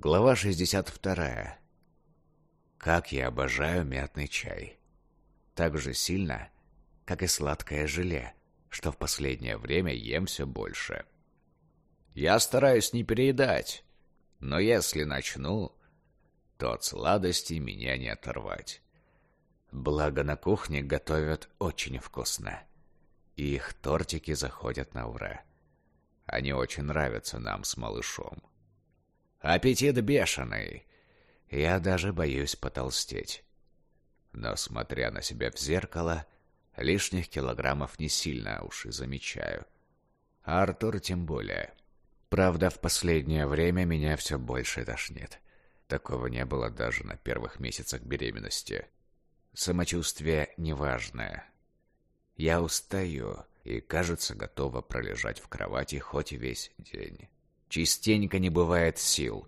Глава 62. Как я обожаю мятный чай. Так же сильно, как и сладкое желе, что в последнее время ем все больше. Я стараюсь не переедать, но если начну, то от сладостей меня не оторвать. Благо на кухне готовят очень вкусно, и их тортики заходят на ура. Они очень нравятся нам с малышом. Аппетит бешеный. Я даже боюсь потолстеть. Но, смотря на себя в зеркало, лишних килограммов не сильно уж и замечаю. А Артур тем более. Правда, в последнее время меня все больше тошнит. Такого не было даже на первых месяцах беременности. Самочувствие неважное. Я устаю и, кажется, готова пролежать в кровати хоть весь день. Частенько не бывает сил,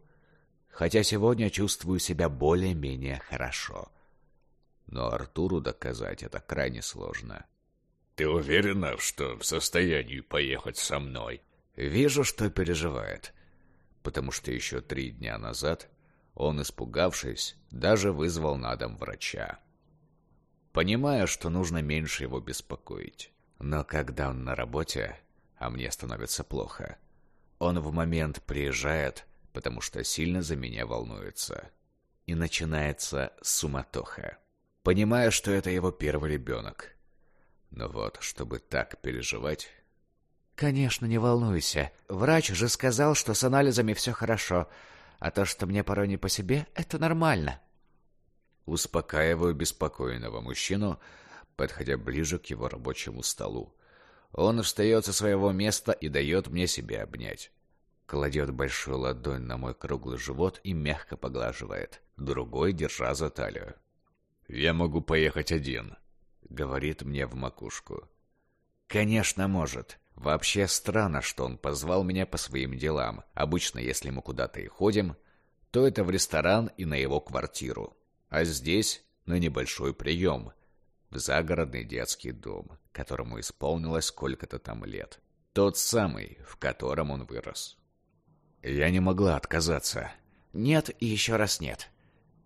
хотя сегодня чувствую себя более-менее хорошо. Но Артуру доказать это крайне сложно. «Ты уверена, что в состоянии поехать со мной?» Вижу, что переживает, потому что еще три дня назад он, испугавшись, даже вызвал на дом врача. Понимая, что нужно меньше его беспокоить. Но когда он на работе, а мне становится плохо, он в момент приезжает, потому что сильно за меня волнуется. И начинается суматоха. Понимаю, что это его первый ребенок. Но вот, чтобы так переживать... «Конечно, не волнуйся. Врач же сказал, что с анализами все хорошо. А то, что мне порой не по себе, это нормально». Успокаиваю беспокойного мужчину, подходя ближе к его рабочему столу. Он встает со своего места и дает мне себя обнять. Кладет большую ладонь на мой круглый живот и мягко поглаживает, другой держа за талию. «Я могу поехать один», — говорит мне в макушку. «Конечно, может. Вообще странно, что он позвал меня по своим делам. Обычно, если мы куда-то и ходим, то это в ресторан и на его квартиру. А здесь на небольшой прием, в загородный детский дом, которому исполнилось сколько-то там лет. Тот самый, в котором он вырос. Я не могла отказаться. Нет и еще раз нет.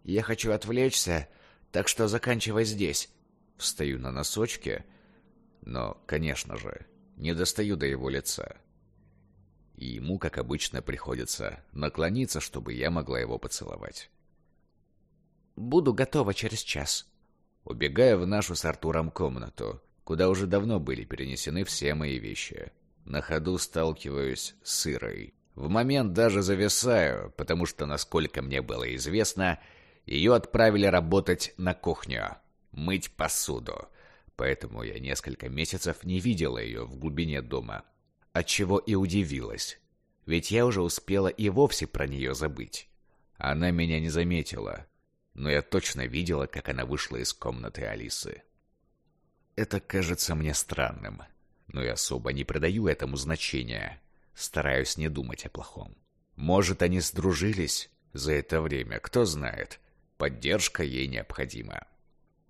Я хочу отвлечься, так что заканчивай здесь. Встаю на носочки, но, конечно же, не достаю до его лица. И ему, как обычно, приходится наклониться, чтобы я могла его поцеловать. Буду готова через час. Убегая в нашу с Артуром комнату, куда уже давно были перенесены все мои вещи. На ходу сталкиваюсь с Ирой. В момент даже зависаю, потому что, насколько мне было известно, ее отправили работать на кухню, мыть посуду. Поэтому я несколько месяцев не видела ее в глубине дома. Отчего и удивилась. Ведь я уже успела и вовсе про нее забыть. Она меня не заметила, но я точно видела, как она вышла из комнаты Алисы. Это кажется мне странным, но я особо не придаю этому значения. Стараюсь не думать о плохом. Может, они сдружились за это время, кто знает. Поддержка ей необходима.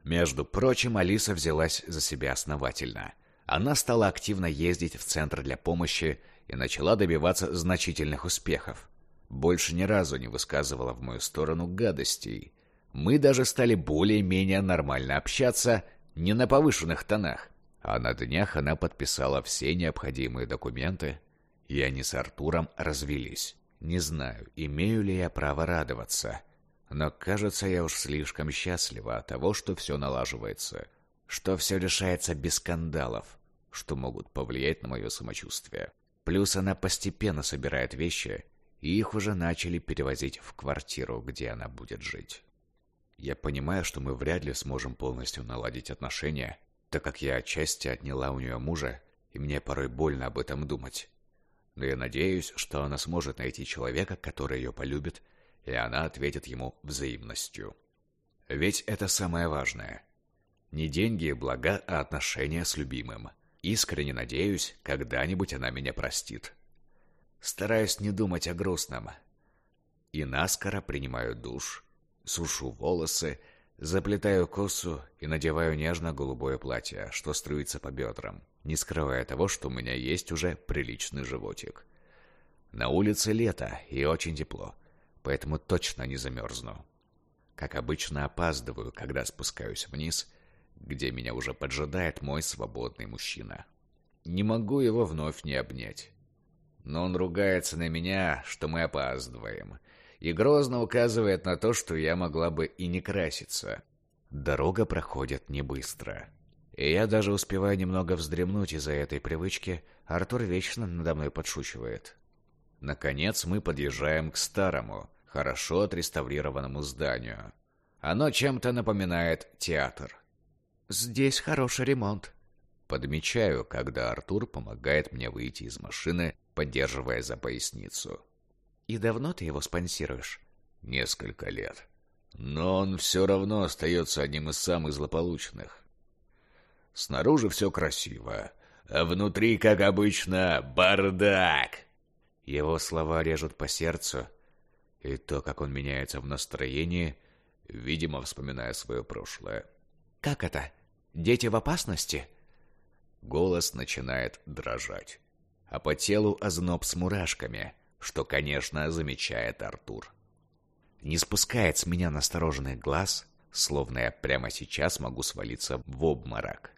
Между прочим, Алиса взялась за себя основательно. Она стала активно ездить в центр для помощи и начала добиваться значительных успехов. Больше ни разу не высказывала в мою сторону гадостей. Мы даже стали более-менее нормально общаться, не на повышенных тонах. А на днях она подписала все необходимые документы, и они с Артуром развелись. Не знаю, имею ли я право радоваться, но кажется, я уж слишком счастлива от того, что все налаживается, что все решается без скандалов, что могут повлиять на мое самочувствие. Плюс она постепенно собирает вещи, и их уже начали перевозить в квартиру, где она будет жить. Я понимаю, что мы вряд ли сможем полностью наладить отношения, так как я отчасти отняла у нее мужа, и мне порой больно об этом думать но я надеюсь, что она сможет найти человека, который ее полюбит, и она ответит ему взаимностью. Ведь это самое важное. Не деньги и блага, а отношения с любимым. Искренне надеюсь, когда-нибудь она меня простит. Стараюсь не думать о грустном. И наскоро принимаю душ, сушу волосы, заплетаю косу и надеваю нежно-голубое платье, что струится по бедрам не скрывая того, что у меня есть уже приличный животик. На улице лето и очень тепло, поэтому точно не замерзну. Как обычно, опаздываю, когда спускаюсь вниз, где меня уже поджидает мой свободный мужчина. Не могу его вновь не обнять. Но он ругается на меня, что мы опаздываем, и грозно указывает на то, что я могла бы и не краситься. Дорога проходит не быстро. И я даже успеваю немного вздремнуть из-за этой привычки, Артур вечно надо мной подшучивает. Наконец мы подъезжаем к старому, хорошо отреставрированному зданию. Оно чем-то напоминает театр. «Здесь хороший ремонт», — подмечаю, когда Артур помогает мне выйти из машины, поддерживая за поясницу. «И давно ты его спонсируешь?» «Несколько лет. Но он все равно остается одним из самых злополучных. Снаружи все красиво, а внутри, как обычно, бардак!» Его слова режут по сердцу, и то, как он меняется в настроении, видимо, вспоминая свое прошлое. «Как это? Дети в опасности?» Голос начинает дрожать, а по телу озноб с мурашками, что, конечно, замечает Артур. Не спускает с меня настороженных глаз, словно я прямо сейчас могу свалиться в обморок.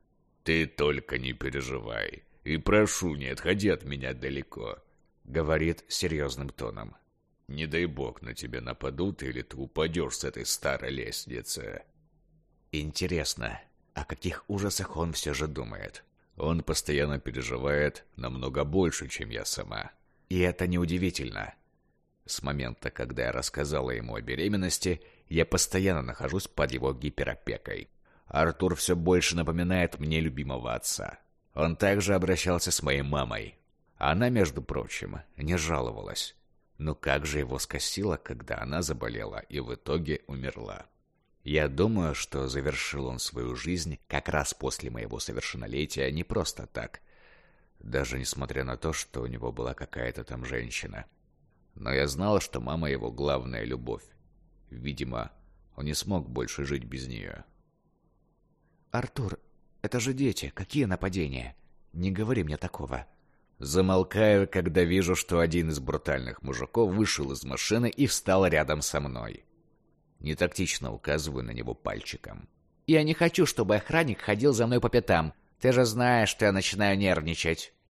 «Ты только не переживай, и прошу, не отходи от меня далеко говорит серьезным тоном. «Не дай бог на тебя нападут, или ты упадешь с этой старой лестницы». Интересно, о каких ужасах он все же думает? Он постоянно переживает намного больше, чем я сама. И это неудивительно. С момента, когда я рассказала ему о беременности, я постоянно нахожусь под его гиперопекой. Артур все больше напоминает мне любимого отца. Он также обращался с моей мамой. Она, между прочим, не жаловалась. Но как же его скосило, когда она заболела и в итоге умерла. Я думаю, что завершил он свою жизнь как раз после моего совершеннолетия не просто так. Даже несмотря на то, что у него была какая-то там женщина. Но я знал, что мама его главная любовь. Видимо, он не смог больше жить без нее. «Артур, это же дети, какие нападения? Не говори мне такого», Замолкаю, когда вижу, что один из брутальных мужиков вышел из машины и встал рядом со мной. Нетактично указываю на него пальчиком. «Я не хочу, чтобы охранник ходил за мной по пятам. Ты же знаешь, что я начинаю нервничать».